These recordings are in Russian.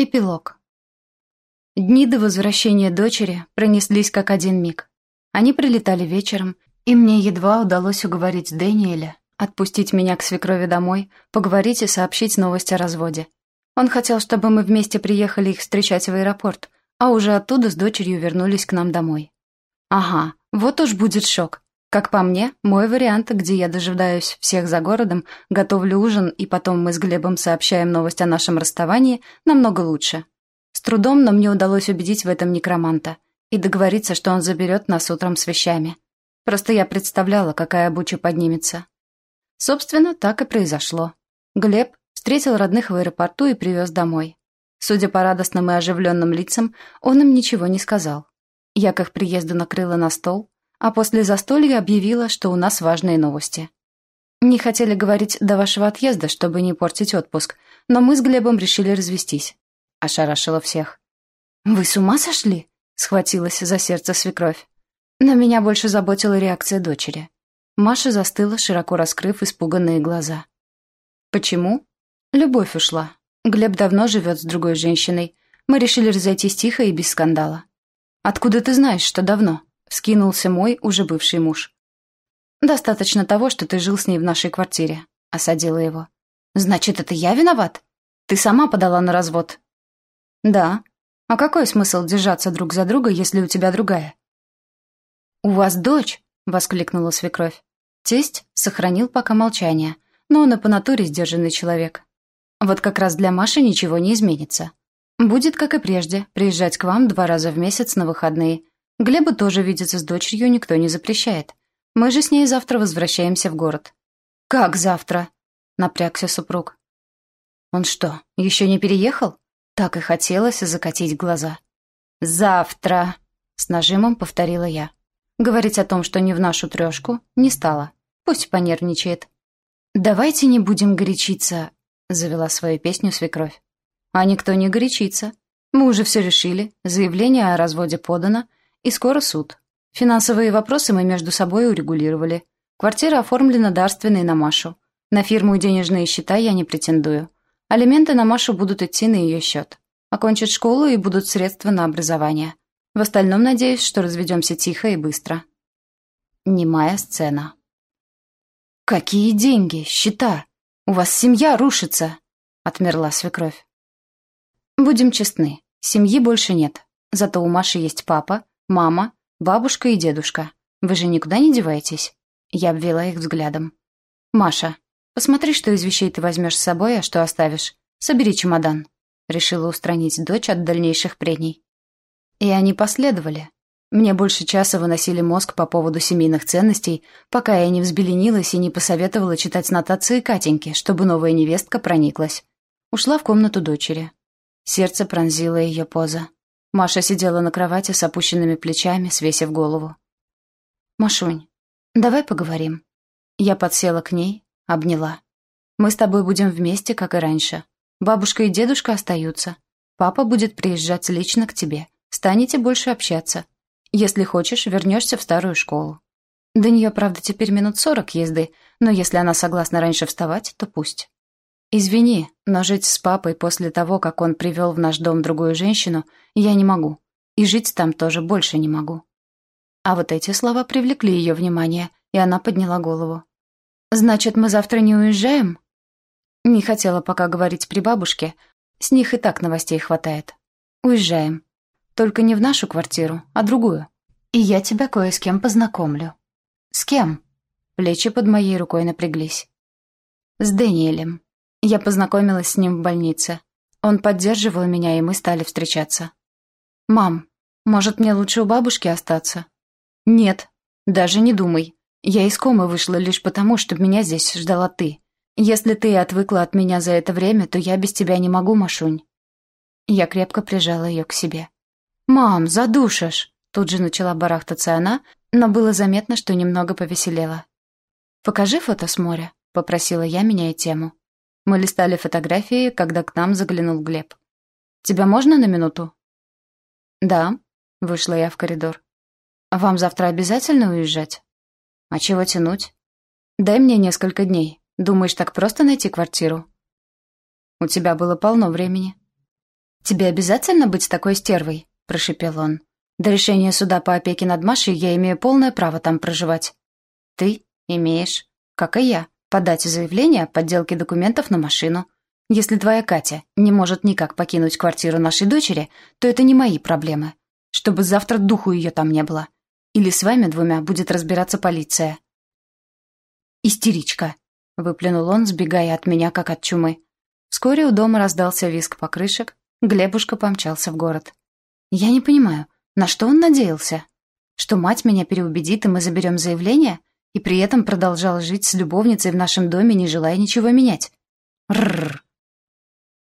Эпилог. Дни до возвращения дочери пронеслись как один миг. Они прилетали вечером, и мне едва удалось уговорить Дэниеля отпустить меня к свекрови домой, поговорить и сообщить новость о разводе. Он хотел, чтобы мы вместе приехали их встречать в аэропорт, а уже оттуда с дочерью вернулись к нам домой. Ага, вот уж будет шок. Как по мне, мой вариант, где я дожидаюсь всех за городом, готовлю ужин, и потом мы с Глебом сообщаем новость о нашем расставании, намного лучше. С трудом, но мне удалось убедить в этом некроманта и договориться, что он заберет нас утром с вещами. Просто я представляла, какая буча поднимется. Собственно, так и произошло. Глеб встретил родных в аэропорту и привез домой. Судя по радостным и оживленным лицам, он им ничего не сказал. Я к их приезду накрыла на стол, а после застолья объявила, что у нас важные новости. Не хотели говорить до вашего отъезда, чтобы не портить отпуск, но мы с Глебом решили развестись. Ошарашила всех. «Вы с ума сошли?» — схватилась за сердце свекровь. Но меня больше заботила реакция дочери. Маша застыла, широко раскрыв испуганные глаза. «Почему?» «Любовь ушла. Глеб давно живет с другой женщиной. Мы решили разойтись тихо и без скандала». «Откуда ты знаешь, что давно?» Вскинулся мой уже бывший муж. «Достаточно того, что ты жил с ней в нашей квартире», — осадила его. «Значит, это я виноват? Ты сама подала на развод?» «Да. А какой смысл держаться друг за друга, если у тебя другая?» «У вас дочь?» — воскликнула свекровь. Тесть сохранил пока молчание, но он и по натуре сдержанный человек. Вот как раз для Маши ничего не изменится. Будет, как и прежде, приезжать к вам два раза в месяц на выходные, Глебу тоже видеться с дочерью никто не запрещает. Мы же с ней завтра возвращаемся в город». «Как завтра?» — напрягся супруг. «Он что, еще не переехал?» Так и хотелось закатить глаза. «Завтра!» — с нажимом повторила я. Говорить о том, что не в нашу трешку, не стала. Пусть понервничает. «Давайте не будем горячиться», — завела свою песню свекровь. «А никто не горячится. Мы уже все решили, заявление о разводе подано, и скоро суд. Финансовые вопросы мы между собой урегулировали. Квартира оформлена дарственной на Машу. На фирму и денежные счета я не претендую. Алименты на Машу будут идти на ее счет. Окончит школу и будут средства на образование. В остальном надеюсь, что разведемся тихо и быстро. Немая сцена. «Какие деньги? Счета? У вас семья рушится!» — отмерла свекровь. «Будем честны, семьи больше нет. Зато у Маши есть папа, «Мама, бабушка и дедушка, вы же никуда не деваетесь?» Я обвела их взглядом. «Маша, посмотри, что из вещей ты возьмешь с собой, а что оставишь. Собери чемодан». Решила устранить дочь от дальнейших прений. И они последовали. Мне больше часа выносили мозг по поводу семейных ценностей, пока я не взбеленилась и не посоветовала читать нотации Катеньки, чтобы новая невестка прониклась. Ушла в комнату дочери. Сердце пронзило ее поза. Маша сидела на кровати с опущенными плечами, свесив голову. «Машунь, давай поговорим». Я подсела к ней, обняла. «Мы с тобой будем вместе, как и раньше. Бабушка и дедушка остаются. Папа будет приезжать лично к тебе. Станете больше общаться. Если хочешь, вернешься в старую школу. До нее, правда, теперь минут сорок езды, но если она согласна раньше вставать, то пусть». «Извини, но жить с папой после того, как он привел в наш дом другую женщину, я не могу. И жить там тоже больше не могу». А вот эти слова привлекли ее внимание, и она подняла голову. «Значит, мы завтра не уезжаем?» Не хотела пока говорить при бабушке, с них и так новостей хватает. «Уезжаем. Только не в нашу квартиру, а другую. И я тебя кое с кем познакомлю». «С кем?» Плечи под моей рукой напряглись. «С Дэниелем. Я познакомилась с ним в больнице. Он поддерживал меня, и мы стали встречаться. «Мам, может, мне лучше у бабушки остаться?» «Нет, даже не думай. Я из комы вышла лишь потому, что меня здесь ждала ты. Если ты отвыкла от меня за это время, то я без тебя не могу, Машунь». Я крепко прижала ее к себе. «Мам, задушишь!» Тут же начала барахтаться она, но было заметно, что немного повеселела. «Покажи фото с моря», — попросила я, меняя тему. Мы листали фотографии, когда к нам заглянул Глеб. «Тебя можно на минуту?» «Да», — вышла я в коридор. «Вам завтра обязательно уезжать?» «А чего тянуть?» «Дай мне несколько дней. Думаешь, так просто найти квартиру?» «У тебя было полно времени». «Тебе обязательно быть такой стервой?» — прошепел он. «До решения суда по опеке над Машей я имею полное право там проживать». «Ты имеешь, как и я, подать заявление о подделке документов на машину. Если твоя Катя не может никак покинуть квартиру нашей дочери, то это не мои проблемы. Чтобы завтра духу ее там не было. Или с вами двумя будет разбираться полиция». «Истеричка», — выплюнул он, сбегая от меня, как от чумы. Вскоре у дома раздался визг покрышек, Глебушка помчался в город. «Я не понимаю, на что он надеялся? Что мать меня переубедит, и мы заберем заявление? И при этом продолжал жить с любовницей в нашем доме, не желая ничего менять? Рррр.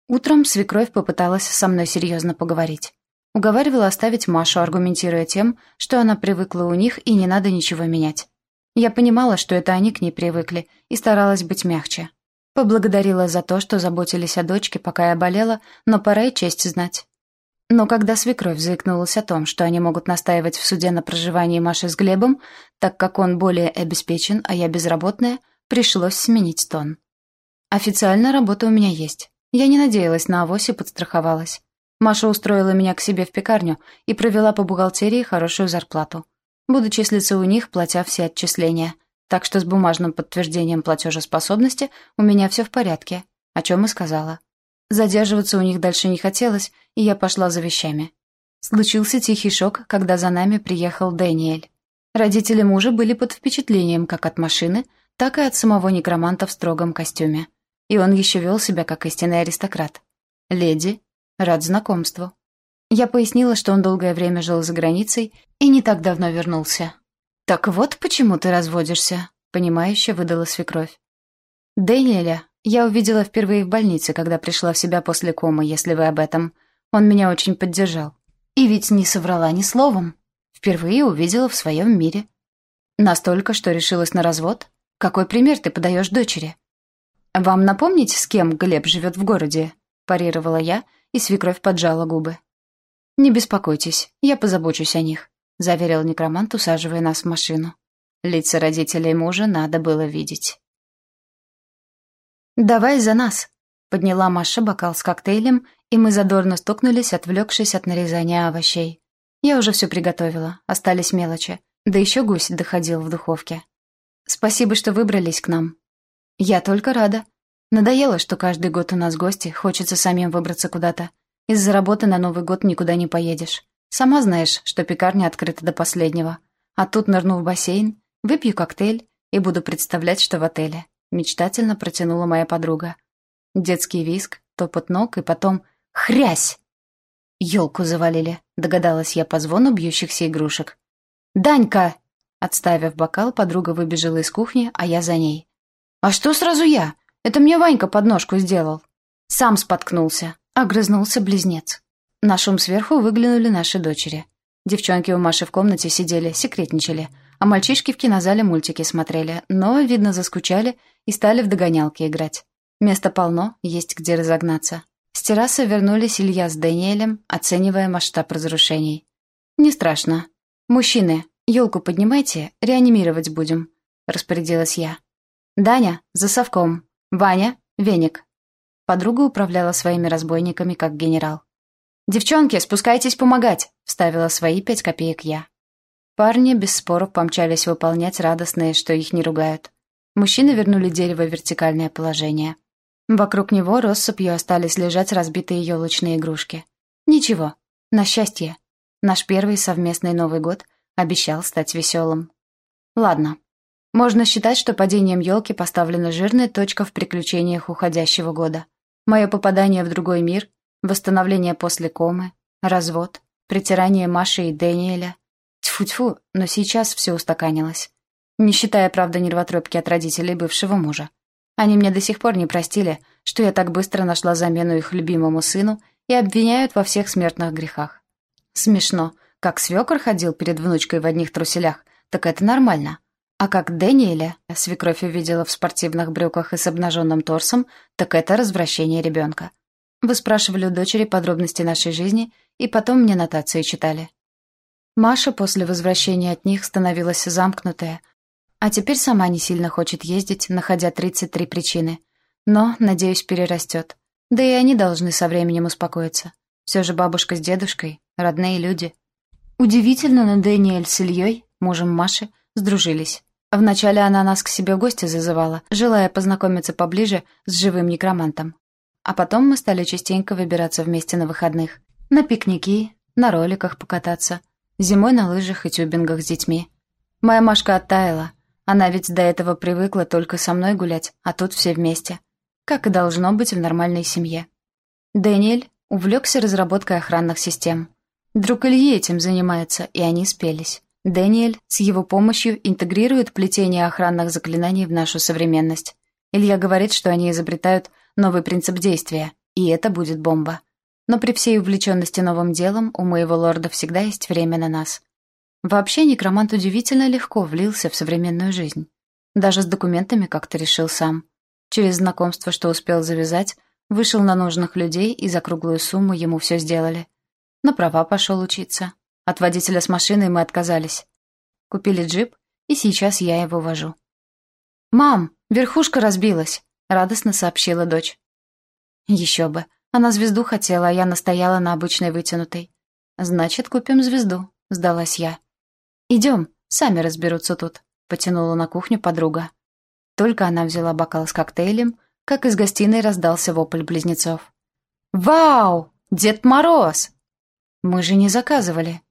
Утром свекровь попыталась со мной серьезно поговорить. Уговаривала оставить Машу, аргументируя тем, что она привыкла у них и не надо ничего менять. Я понимала, что это они к ней привыкли, и старалась быть мягче. Поблагодарила за то, что заботились о дочке, пока я болела, но пора и честь знать. Но когда свекровь заикнулась о том, что они могут настаивать в суде на проживании Маши с Глебом, так как он более обеспечен, а я безработная, пришлось сменить тон. Официально работа у меня есть. Я не надеялась на авось и подстраховалась. Маша устроила меня к себе в пекарню и провела по бухгалтерии хорошую зарплату. Буду числиться у них, платя все отчисления. Так что с бумажным подтверждением платежеспособности у меня все в порядке, о чем и сказала. Задерживаться у них дальше не хотелось, и я пошла за вещами. Случился тихий шок, когда за нами приехал Дэниэль. Родители мужа были под впечатлением как от машины, так и от самого некроманта в строгом костюме. И он еще вел себя как истинный аристократ. «Леди, рад знакомству». Я пояснила, что он долгое время жил за границей и не так давно вернулся. «Так вот почему ты разводишься», — понимающе выдала свекровь. «Дэниеля я увидела впервые в больнице, когда пришла в себя после комы, если вы об этом. Он меня очень поддержал. И ведь не соврала ни словом. Впервые увидела в своем мире. Настолько, что решилась на развод? Какой пример ты подаешь дочери?» «Вам напомнить, с кем Глеб живет в городе?» — парировала я, и свекровь поджала губы. «Не беспокойтесь, я позабочусь о них. — заверил некромант, усаживая нас в машину. Лица родителей мужа надо было видеть. «Давай за нас!» — подняла Маша бокал с коктейлем, и мы задорно стукнулись, отвлекшись от нарезания овощей. Я уже все приготовила, остались мелочи. Да еще гусь доходил в духовке. «Спасибо, что выбрались к нам». «Я только рада. Надоело, что каждый год у нас гости, хочется самим выбраться куда-то. Из-за работы на Новый год никуда не поедешь. Сама знаешь, что пекарня открыта до последнего. А тут нырну в бассейн, выпью коктейль и буду представлять, что в отеле. Мечтательно протянула моя подруга. Детский виск, топот ног и потом «Хрясь!» Ёлку завалили, догадалась я по звону бьющихся игрушек. «Данька!» Отставив бокал, подруга выбежала из кухни, а я за ней. «А что сразу я? Это мне Ванька подножку сделал». Сам споткнулся, огрызнулся близнец. На шум сверху выглянули наши дочери. Девчонки у Маши в комнате сидели, секретничали, а мальчишки в кинозале мультики смотрели, но, видно, заскучали и стали в догонялки играть. Места полно, есть где разогнаться. С террасы вернулись Илья с Даниэлем, оценивая масштаб разрушений. «Не страшно. Мужчины, елку поднимайте, реанимировать будем», — распорядилась я. «Даня, за совком. Ваня, веник». Подруга управляла своими разбойниками как генерал. «Девчонки, спускайтесь помогать!» — вставила свои пять копеек я. Парни без споров помчались выполнять радостные, что их не ругают. Мужчины вернули дерево в вертикальное положение. Вокруг него россыпью остались лежать разбитые елочные игрушки. Ничего, на счастье. Наш первый совместный Новый год обещал стать веселым. Ладно. Можно считать, что падением елки поставлена жирная точка в приключениях уходящего года. Мое попадание в другой мир Восстановление после комы, развод, притирание Маши и Дэниеля. Тьфу-тьфу, но сейчас все устаканилось. Не считая, правда, нервотрепки от родителей бывшего мужа. Они мне до сих пор не простили, что я так быстро нашла замену их любимому сыну и обвиняют во всех смертных грехах. Смешно. Как свекор ходил перед внучкой в одних труселях, так это нормально. А как Дэниеля свекровь увидела в спортивных брюках и с обнаженным торсом, так это развращение ребенка. Вы спрашивали у дочери подробности нашей жизни, и потом мне нотации читали. Маша после возвращения от них становилась замкнутая, а теперь сама не сильно хочет ездить, находя 33 причины. Но, надеюсь, перерастет. Да и они должны со временем успокоиться. Все же бабушка с дедушкой, родные люди. Удивительно, но Дэниэль с Ильей, мужем Маши, сдружились. Вначале она нас к себе в гости зазывала, желая познакомиться поближе с живым некромантом. А потом мы стали частенько выбираться вместе на выходных. На пикники, на роликах покататься. Зимой на лыжах и тюбингах с детьми. Моя Машка оттаяла. Она ведь до этого привыкла только со мной гулять, а тут все вместе. Как и должно быть в нормальной семье. Дэниэль увлекся разработкой охранных систем. Друг Ильи этим занимается, и они спелись. Дэниэль с его помощью интегрирует плетение охранных заклинаний в нашу современность. Илья говорит, что они изобретают новый принцип действия, и это будет бомба. Но при всей увлеченности новым делом у моего лорда всегда есть время на нас. Вообще некромант удивительно легко влился в современную жизнь. Даже с документами как-то решил сам. Через знакомство, что успел завязать, вышел на нужных людей и за круглую сумму ему все сделали. На права пошел учиться. От водителя с машиной мы отказались. Купили джип, и сейчас я его вожу. «Мам, верхушка разбилась», — радостно сообщила дочь. «Еще бы. Она звезду хотела, а я настояла на обычной вытянутой. Значит, купим звезду», — сдалась я. «Идем, сами разберутся тут», — потянула на кухню подруга. Только она взяла бокал с коктейлем, как из гостиной раздался вопль близнецов. «Вау! Дед Мороз!» «Мы же не заказывали»,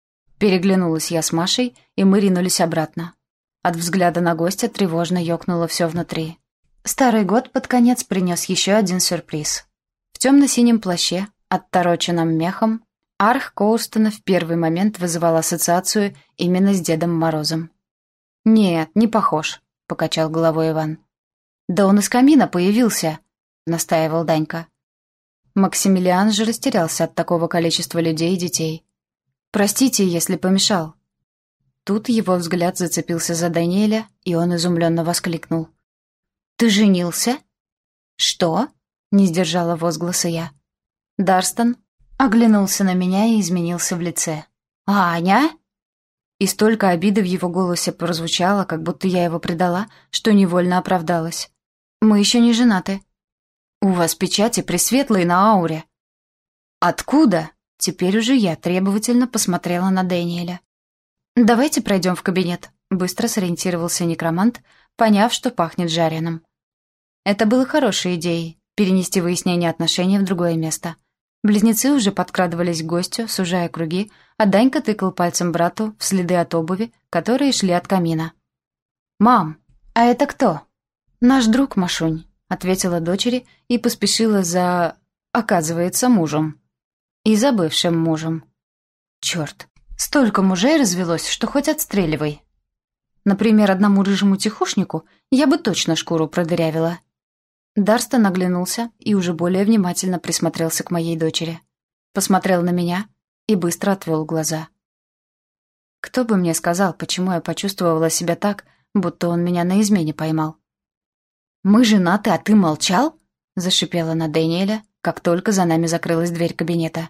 Переглянулась я с Машей, и мы ринулись обратно. От взгляда на гостя тревожно ёкнуло все внутри. Старый год под конец принес еще один сюрприз. В темно-синем плаще, оттороченном мехом, арх Коустона в первый момент вызывал ассоциацию именно с Дедом Морозом. «Нет, не похож», — покачал головой Иван. «Да он из камина появился», — настаивал Данька. Максимилиан же растерялся от такого количества людей и детей. «Простите, если помешал». Тут его взгляд зацепился за Даниэля, и он изумленно воскликнул. «Ты женился?» «Что?» — не сдержала возгласа я. Дарстон оглянулся на меня и изменился в лице. «Аня?» И столько обиды в его голосе прозвучало, как будто я его предала, что невольно оправдалась. «Мы еще не женаты». «У вас печати пресветлые на ауре». «Откуда?» Теперь уже я требовательно посмотрела на Дэниеля. «Давайте пройдем в кабинет», — быстро сориентировался некромант, поняв, что пахнет жареным. Это было хорошей идеей — перенести выяснение отношений в другое место. Близнецы уже подкрадывались к гостю, сужая круги, а Данька тыкал пальцем брату в следы от обуви, которые шли от камина. «Мам, а это кто?» «Наш друг Машунь», — ответила дочери и поспешила за... оказывается, мужем. И за бывшим мужем. Черт, столько мужей развелось, что хоть отстреливай. Например, одному рыжему тихушнику я бы точно шкуру продырявила. Дарстон оглянулся и уже более внимательно присмотрелся к моей дочери. Посмотрел на меня и быстро отвел глаза. Кто бы мне сказал, почему я почувствовала себя так, будто он меня на измене поймал. «Мы женаты, а ты молчал?» — зашипела на Дэниеля, как только за нами закрылась дверь кабинета.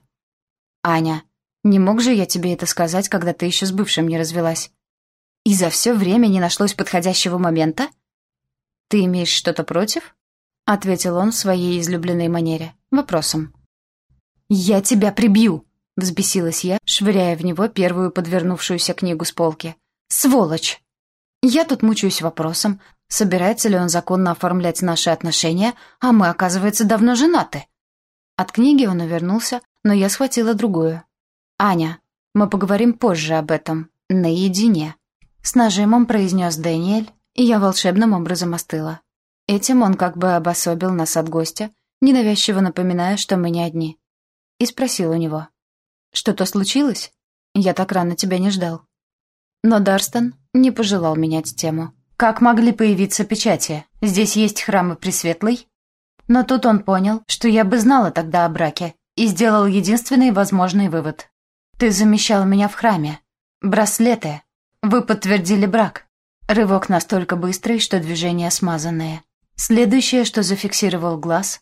«Аня, не мог же я тебе это сказать, когда ты еще с бывшим не развелась? И за все время не нашлось подходящего момента? Ты имеешь что-то против?» — ответил он в своей излюбленной манере, вопросом. «Я тебя прибью!» — взбесилась я, швыряя в него первую подвернувшуюся книгу с полки. «Сволочь!» Я тут мучаюсь вопросом, собирается ли он законно оформлять наши отношения, а мы, оказывается, давно женаты. От книги он увернулся, но я схватила другую. «Аня, мы поговорим позже об этом, наедине», — с нажимом произнес Дэниэль, и я волшебным образом остыла. Этим он как бы обособил нас от гостя, ненавязчиво напоминая, что мы не одни. И спросил у него. «Что-то случилось? Я так рано тебя не ждал». Но Дарстон не пожелал менять тему. «Как могли появиться печати? Здесь есть храмы Пресветлый?» Но тут он понял, что я бы знала тогда о браке, и сделал единственный возможный вывод. «Ты замещал меня в храме. Браслеты. Вы подтвердили брак». Рывок настолько быстрый, что движения смазанные. Следующее, что зафиксировал глаз.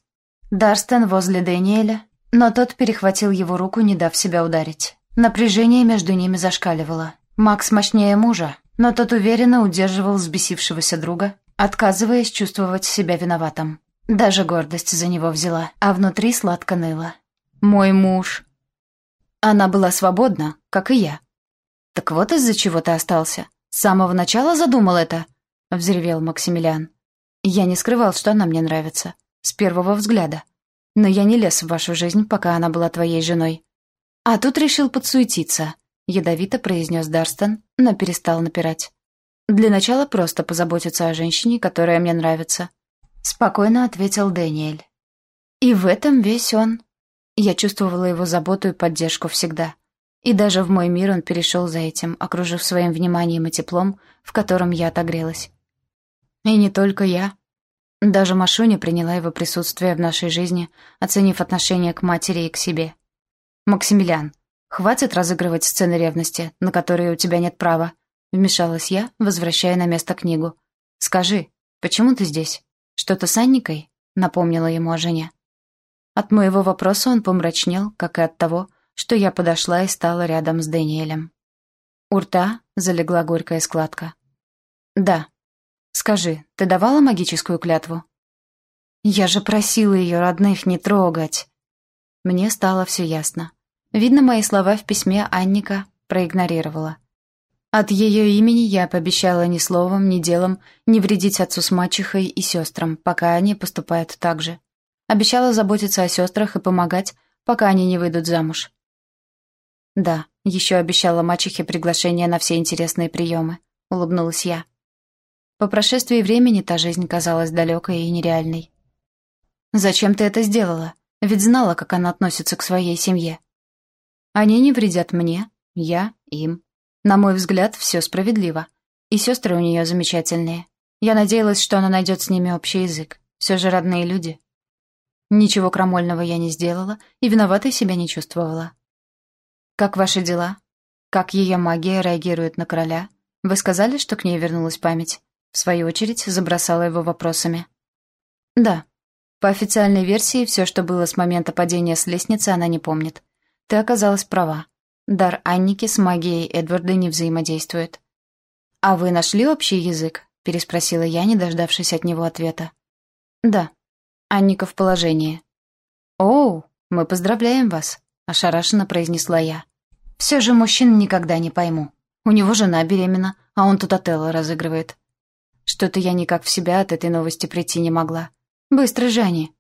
Дарстен возле Дэниеля, но тот перехватил его руку, не дав себя ударить. Напряжение между ними зашкаливало. Макс мощнее мужа, но тот уверенно удерживал взбесившегося друга, отказываясь чувствовать себя виноватым. Даже гордость за него взяла, а внутри сладко ныло. «Мой муж». Она была свободна, как и я. Так вот из-за чего ты остался. С самого начала задумал это, взревел Максимилиан. Я не скрывал, что она мне нравится. С первого взгляда. Но я не лез в вашу жизнь, пока она была твоей женой. А тут решил подсуетиться, ядовито произнес Дарстон, но перестал напирать. Для начала просто позаботиться о женщине, которая мне нравится. Спокойно ответил Дэниэль. И в этом весь он. Я чувствовала его заботу и поддержку всегда. И даже в мой мир он перешел за этим, окружив своим вниманием и теплом, в котором я отогрелась. И не только я. Даже Машуня приняла его присутствие в нашей жизни, оценив отношение к матери и к себе. «Максимилиан, хватит разыгрывать сцены ревности, на которые у тебя нет права», вмешалась я, возвращая на место книгу. «Скажи, почему ты здесь? Что-то с Анникой?» напомнила ему о жене. От моего вопроса он помрачнел, как и от того, что я подошла и стала рядом с Дэниелем. У рта залегла горькая складка. «Да», Скажи, ты давала магическую клятву?» «Я же просила ее родных не трогать». Мне стало все ясно. Видно, мои слова в письме Анника проигнорировала. От ее имени я пообещала ни словом, ни делом не вредить отцу с мачехой и сестрам, пока они поступают так же. Обещала заботиться о сестрах и помогать, пока они не выйдут замуж. Да, еще обещала мачехе приглашение на все интересные приемы, улыбнулась я. По прошествии времени та жизнь казалась далекой и нереальной. «Зачем ты это сделала? Ведь знала, как она относится к своей семье». «Они не вредят мне, я им. На мой взгляд, все справедливо. И сестры у нее замечательные. Я надеялась, что она найдет с ними общий язык. Все же родные люди». Ничего крамольного я не сделала и виноватой себя не чувствовала. «Как ваши дела? Как ее магия реагирует на короля? Вы сказали, что к ней вернулась память?» В свою очередь забросала его вопросами. «Да. По официальной версии, все, что было с момента падения с лестницы, она не помнит. Ты оказалась права. Дар Анники с магией Эдварда не взаимодействует». «А вы нашли общий язык?» — переспросила я, не дождавшись от него ответа. «Да. Анника в положении». «Оу, мы поздравляем вас», — ошарашенно произнесла я. «Все же мужчин никогда не пойму. У него жена беременна, а он тут Отелло разыгрывает. Что-то я никак в себя от этой новости прийти не могла. Быстро же они.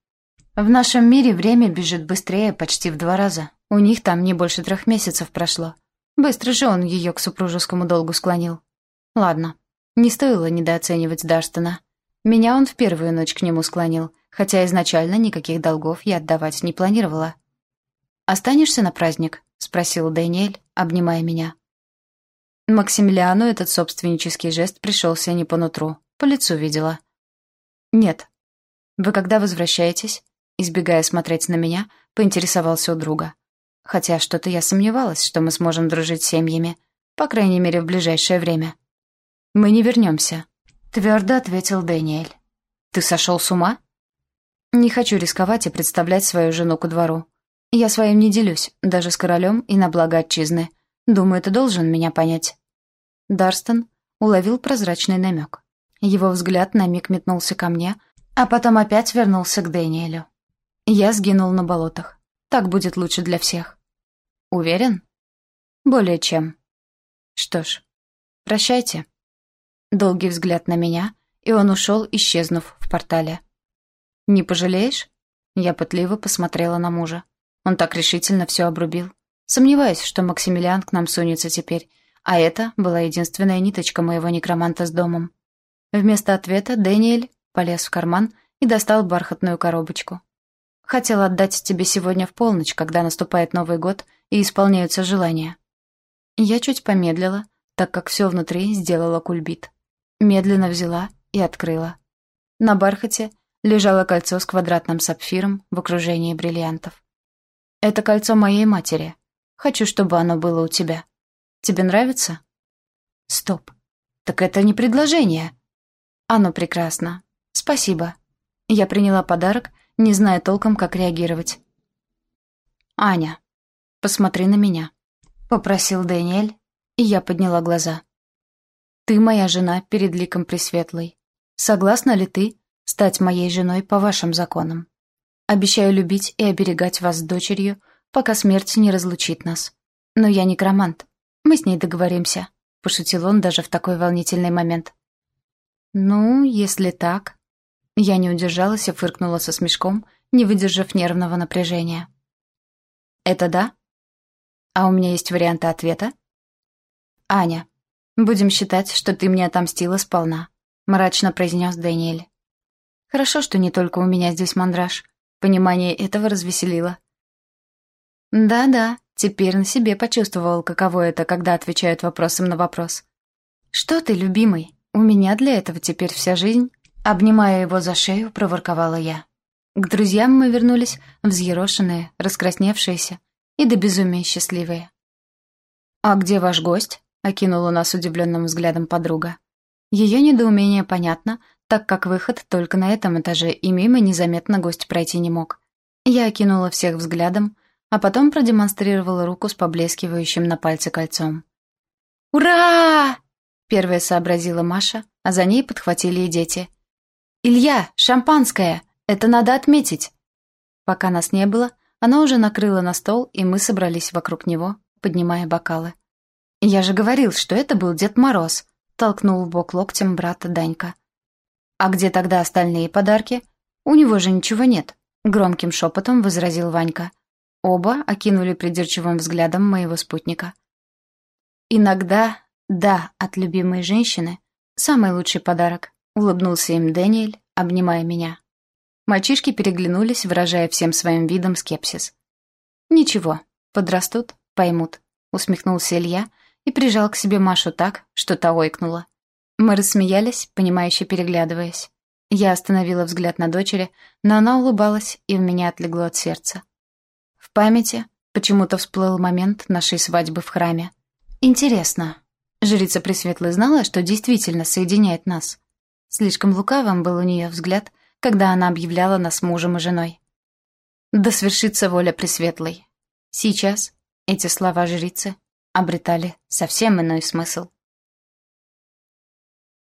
В нашем мире время бежит быстрее почти в два раза. У них там не больше трех месяцев прошло. Быстро же он ее к супружескому долгу склонил. Ладно, не стоило недооценивать Дарстона. Меня он в первую ночь к нему склонил, хотя изначально никаких долгов я отдавать не планировала. «Останешься на праздник?» — спросил Дэниэль, обнимая меня. Максимилиану этот собственнический жест пришелся не по нутру. По лицу видела. «Нет». «Вы когда возвращаетесь?» Избегая смотреть на меня, поинтересовался у друга. Хотя что-то я сомневалась, что мы сможем дружить с семьями. По крайней мере, в ближайшее время. «Мы не вернемся», — твердо ответил Дэниэль. «Ты сошел с ума?» «Не хочу рисковать и представлять свою жену ко двору. Я своим не делюсь, даже с королем и на благо отчизны. Думаю, ты должен меня понять». Дарстон уловил прозрачный намек. Его взгляд на миг метнулся ко мне, а потом опять вернулся к Дэниелю. Я сгинул на болотах. Так будет лучше для всех. Уверен? Более чем. Что ж, прощайте. Долгий взгляд на меня, и он ушел, исчезнув в портале. «Не пожалеешь?» Я пытливо посмотрела на мужа. Он так решительно все обрубил. Сомневаюсь, что Максимилиан к нам сунется теперь, а это была единственная ниточка моего некроманта с домом. Вместо ответа Дэниэль полез в карман и достал бархатную коробочку. «Хотел отдать тебе сегодня в полночь, когда наступает Новый год и исполняются желания». Я чуть помедлила, так как все внутри сделала кульбит. Медленно взяла и открыла. На бархате лежало кольцо с квадратным сапфиром в окружении бриллиантов. «Это кольцо моей матери. Хочу, чтобы оно было у тебя». Тебе нравится?» «Стоп. Так это не предложение». «Оно прекрасно. Спасибо». Я приняла подарок, не зная толком, как реагировать. «Аня, посмотри на меня», — попросил Дэниэль, и я подняла глаза. «Ты моя жена перед ликом Пресветлой. Согласна ли ты стать моей женой по вашим законам? Обещаю любить и оберегать вас с дочерью, пока смерть не разлучит нас. Но я некромант. Мы с ней договоримся», — пошутил он даже в такой волнительный момент. «Ну, если так...» Я не удержалась и фыркнула со смешком, не выдержав нервного напряжения. «Это да? А у меня есть варианты ответа?» «Аня, будем считать, что ты мне отомстила сполна», — мрачно произнес Дэниэль. «Хорошо, что не только у меня здесь мандраж. Понимание этого развеселило». «Да-да, теперь на себе почувствовал, каково это, когда отвечают вопросом на вопрос. Что ты, любимый? У меня для этого теперь вся жизнь». Обнимая его за шею, проворковала я. К друзьям мы вернулись, взъерошенные, раскрасневшиеся и до безумия счастливые. «А где ваш гость?» — окинула нас удивленным взглядом подруга. Ее недоумение понятно, так как выход только на этом этаже, и мимо незаметно гость пройти не мог. Я окинула всех взглядом, а потом продемонстрировала руку с поблескивающим на пальце кольцом. «Ура!» — первая сообразила Маша, а за ней подхватили и дети — «Илья, шампанское! Это надо отметить!» Пока нас не было, она уже накрыла на стол, и мы собрались вокруг него, поднимая бокалы. «Я же говорил, что это был Дед Мороз», — толкнул в бок локтем брата Данька. «А где тогда остальные подарки? У него же ничего нет», — громким шепотом возразил Ванька. Оба окинули придирчивым взглядом моего спутника. «Иногда, да, от любимой женщины — самый лучший подарок», — улыбнулся им Дэниэль, обнимая меня. Мальчишки переглянулись, выражая всем своим видом скепсис. «Ничего, подрастут, поймут», — усмехнулся Илья и прижал к себе Машу так, что та ойкнула. Мы рассмеялись, понимающе переглядываясь. Я остановила взгляд на дочери, но она улыбалась, и в меня отлегло от сердца. В памяти почему-то всплыл момент нашей свадьбы в храме. Интересно, жрица Пресветлой знала, что действительно соединяет нас? Слишком лукавым был у нее взгляд, когда она объявляла нас мужем и женой. «Да свершится воля Пресветлой». Сейчас эти слова жрицы обретали совсем иной смысл.